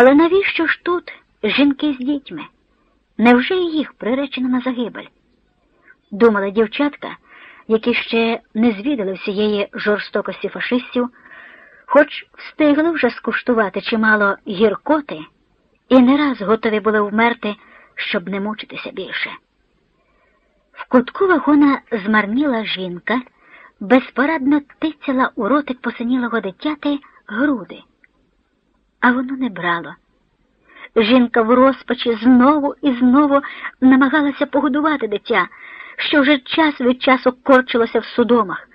Але навіщо ж тут жінки з дітьми? Невже їх приречено на загибель? Думала дівчатка, які ще не звідали всієї жорстокості фашистів, хоч встигли вже скуштувати чимало гіркоти і не раз готові були вмерти, щоб не мучитися більше. В кутку вагона змарніла жінка, безпорадно тицяла у ротик посинілого дитяти груди, а воно не брало. Жінка в розпачі знову і знову намагалася погодувати дитя, що вже час від часу корчилося в судомах.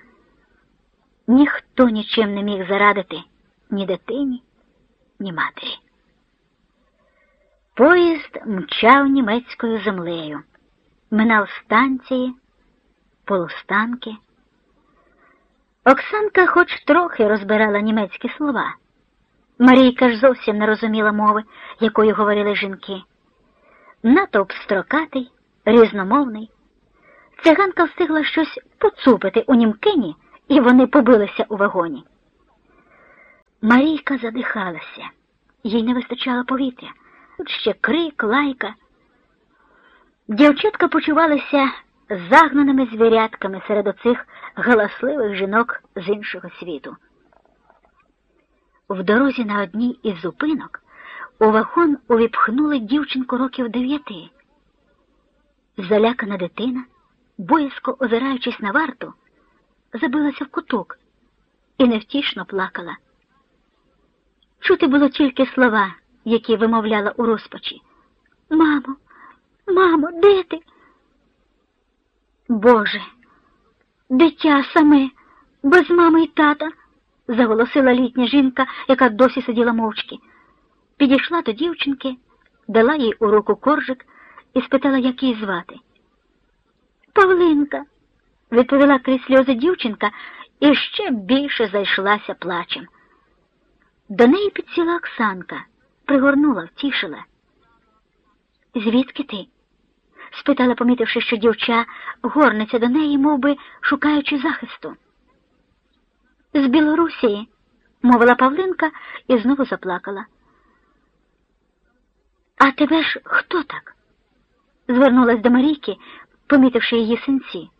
Ніхто нічим не міг зарадити ні дитині, ні матері. Поїзд мчав німецькою землею, минав станції, полустанки. Оксанка хоч трохи розбирала німецькі слова. Марійка ж зовсім не розуміла мови, якою говорили жінки. Натовп строкатий, різномовний. Циганка встигла щось поцупити у німкині, і вони побилися у вагоні. Марійка задихалася, їй не вистачало повітря. Тут ще крик, лайка. Дівчатка почувалися загнаними звірятками серед оцих галасливих жінок з іншого світу. В дорозі на одній із зупинок у вагон увіпхнули дівчинку років дев'яти. Залякана дитина, боязко озираючись на варту, забилася в куток і невтішно плакала. Чути було тільки слова, які вимовляла у розпачі. Мамо, мамо, де ти? Боже, дитя саме, без мами й тата заголосила літня жінка, яка досі сиділа мовчки. Підійшла до дівчинки, дала їй у руку коржик і спитала, як її звати. Павлинка, відповіла крізь сльози дівчинка і ще більше зайшлася плачем. До неї підсіла Оксанка, пригорнула, втішила. Звідки ти? спитала, помітивши, що дівча горниться до неї, мов би, шукаючи захисту. З Білорусії, мовила Павлинка і знову заплакала. А тебе ж хто так? звернулась до Марійки, помітивши її синці.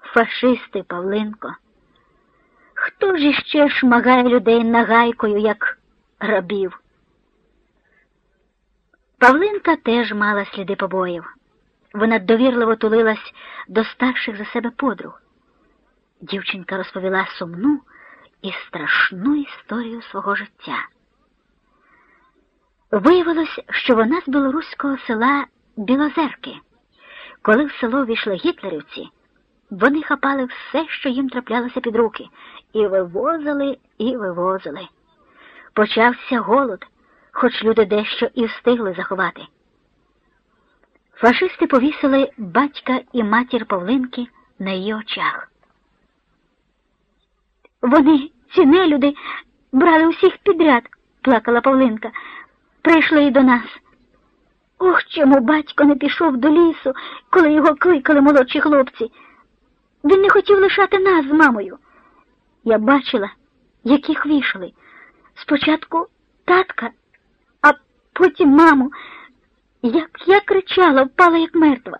Фашисти, Павлинко. Хто ж іще шмагає людей нагайкою, як рабів? Павлинка теж мала сліди побоїв. Вона довірливо тулилась до старших за себе подруг. Дівчинка розповіла сумну і страшну історію свого життя. Виявилось, що вона з білоруського села Білозерки. Коли в село війшли гітлерівці, вони хапали все, що їм траплялося під руки, і вивозили, і вивозили. Почався голод, хоч люди дещо і встигли заховати. Фашисти повісили батька і матір Павлинки на її очах. Вони, ці нелюди, брали усіх підряд, плакала Павлинка. Прийшли і до нас. Ох, чому батько не пішов до лісу, коли його кликали молодші хлопці. Він не хотів лишати нас з мамою. Я бачила, як їх вішали. Спочатку татка, а потім маму. Як я кричала, впала, як мертва.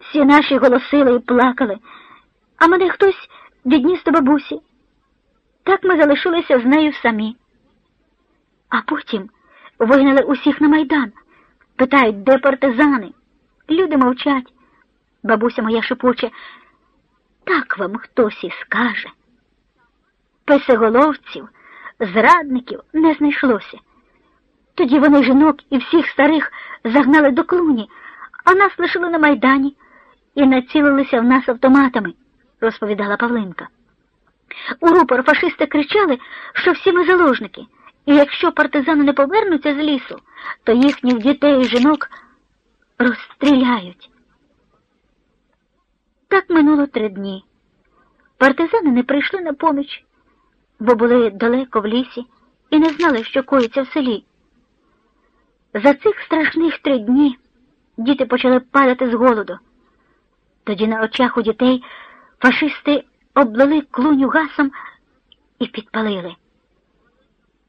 Всі наші голосили і плакали, а мене хтось відніс до бабусі. Так ми залишилися з нею самі. А потім вигнали усіх на майдан. Питають, де партизани. Люди мовчать. Бабуся моя шепоче, так вам хтось і скаже. Песеголовців, зрадників не знайшлося. Тоді вони жінок і всіх старих загнали до клуні, а нас лишили на майдані і націлилися в нас автоматами, розповідала Павлинка. У рупор фашисти кричали, що всі ми заложники, і якщо партизани не повернуться з лісу, то їхніх дітей і жінок розстріляють. Так минуло три дні. Партизани не прийшли на поміч, бо були далеко в лісі і не знали, що коїться в селі. За цих страшних три дні діти почали падати з голоду. Тоді на очах у дітей фашисти облили клуню гасом і підпалили.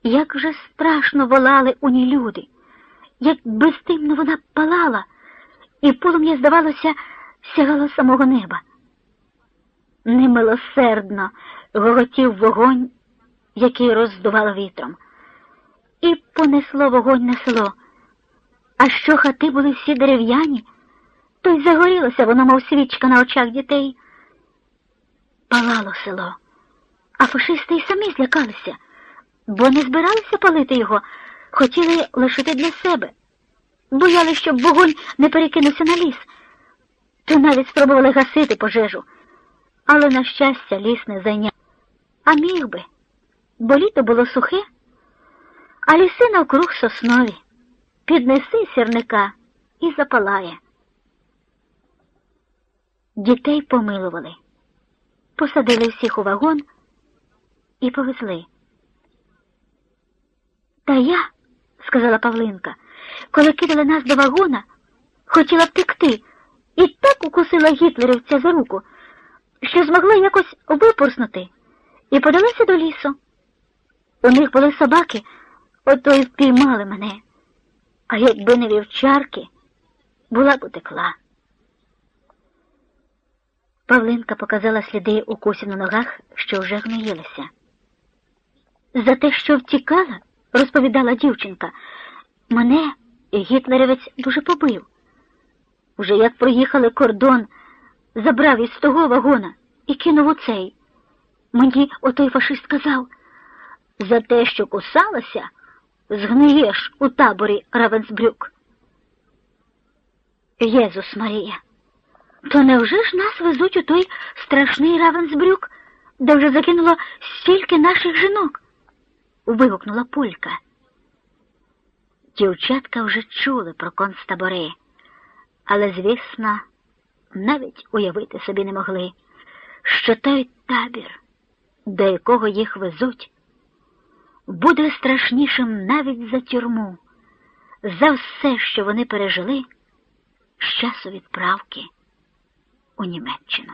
Як же страшно волали у ній люди, як безтимно вона палала, і полум'я, здавалося, сягало самого неба. Немилосердно гоготів вогонь, який роздувало вітром, і понесло вогонь на село. А що хати були всі дерев'яні, то й загорілося воно, мов свічка на очах дітей. Палало село, а фашисти й самі злякалися, бо не збиралися палити його, хотіли лишити для себе. Бояли, щоб вогонь не перекинувся на ліс, то навіть спробували гасити пожежу. Але, на щастя, ліс не зайняв. А міг би, бо літо було сухе, а ліси навкруг соснові. Піднеси сірника і запалає. Дітей помилували, посадили всіх у вагон і повезли. Та я, сказала Павлинка, коли кидали нас до вагона, хотіла втекти і так укусила гітлерівця за руку, що змогла якось випорснути і подалася до лісу. У них були собаки, ото й впіймали мене. А якби не вівчарки, була б утекла. Павлинка показала сліди укусів на ногах, що вже гноїлися. За те, що втікала, розповідала дівчинка, мене гітлерівець дуже побив. Уже як проїхали кордон, забрав із того вагона і кинув у цей. Мені отой фашист сказав, за те, що кусалася, згниєш у таборі Равенсбрюк. Єзус Марія, то невже ж нас везуть у той страшний Равенсбрюк, де вже закинуло стільки наших жінок? вигукнула Полька. Дівчатка вже чули про концтабори, але, звісно, навіть уявити собі не могли, що той табір, до якого їх везуть, буде страшнішим навіть за тюрму, за все, що вони пережили з часу відправки у Німеччину.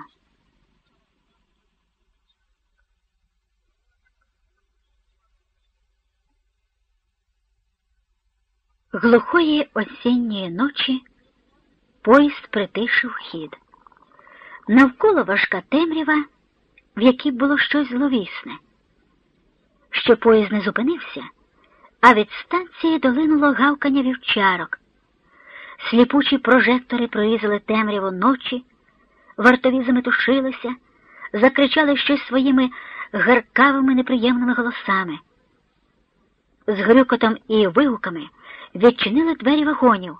Глухої осінньої ночі поїзд притишив хід. Навколо важка темрява, в якій було щось зловісне що поїзд не зупинився, а від станції долинуло гавкання вівчарок. Сліпучі прожектори прорізали темряву ночі, вартові заметушилися, закричали щось своїми гаркавими неприємними голосами. З грюкотом і вигуками відчинили двері вагонів,